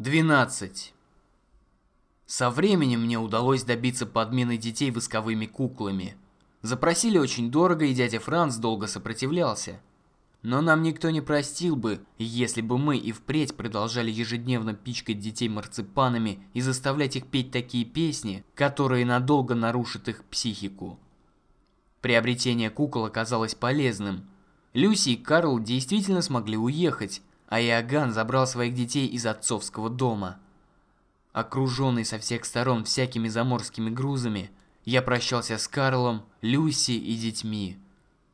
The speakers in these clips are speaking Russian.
12. Со временем мне удалось добиться подмены детей восковыми куклами. Запросили очень дорого, и дядя Франц долго сопротивлялся. Но нам никто не простил бы, если бы мы и впредь продолжали ежедневно пичкать детей марципанами и заставлять их петь такие песни, которые надолго нарушат их психику. Приобретение кукол оказалось полезным. Люси и Карл действительно смогли уехать, а Иоганн забрал своих детей из отцовского дома. Окруженный со всех сторон всякими заморскими грузами, я прощался с Карлом, Люси и детьми.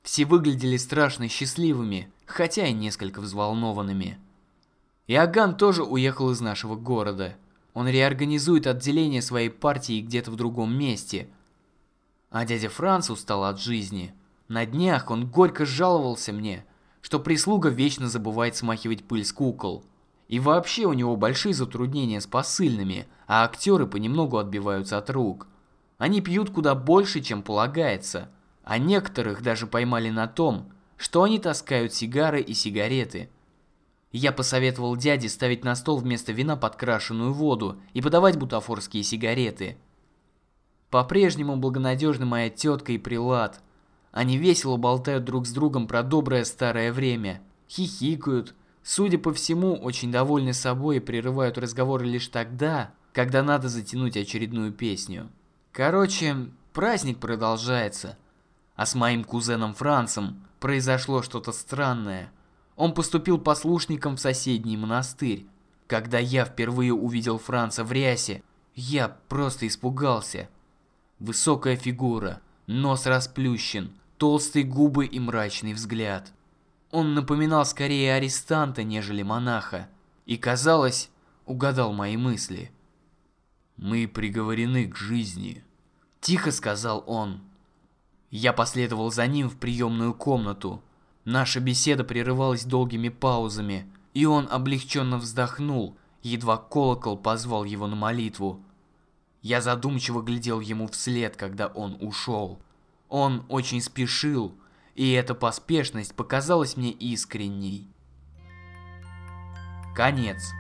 Все выглядели страшно счастливыми, хотя и несколько взволнованными. Иоганн тоже уехал из нашего города. Он реорганизует отделение своей партии где-то в другом месте. А дядя Франц устал от жизни. На днях он горько жаловался мне – что прислуга вечно забывает смахивать пыль с кукол. И вообще у него большие затруднения с посыльными, а актеры понемногу отбиваются от рук. Они пьют куда больше, чем полагается, а некоторых даже поймали на том, что они таскают сигары и сигареты. Я посоветовал дяде ставить на стол вместо вина подкрашенную воду и подавать бутафорские сигареты. По-прежнему благонадежна моя тетка и прилад – они весело болтают друг с другом про доброе старое время, хихикают, судя по всему, очень довольны собой и прерывают разговоры лишь тогда, когда надо затянуть очередную песню. Короче, праздник продолжается. А с моим кузеном Францем произошло что-то странное. Он поступил послушником в соседний монастырь. Когда я впервые увидел Франца в рясе, я просто испугался. Высокая фигура, нос расплющен, толстые губы и мрачный взгляд. Он напоминал скорее арестанта, нежели монаха, и, казалось, угадал мои мысли. «Мы приговорены к жизни», – тихо сказал он. Я последовал за ним в приемную комнату. Наша беседа прерывалась долгими паузами, и он облегченно вздохнул, едва колокол позвал его на молитву. Я задумчиво глядел ему вслед, когда он ушел. Он очень спешил, и эта поспешность показалась мне искренней. Конец.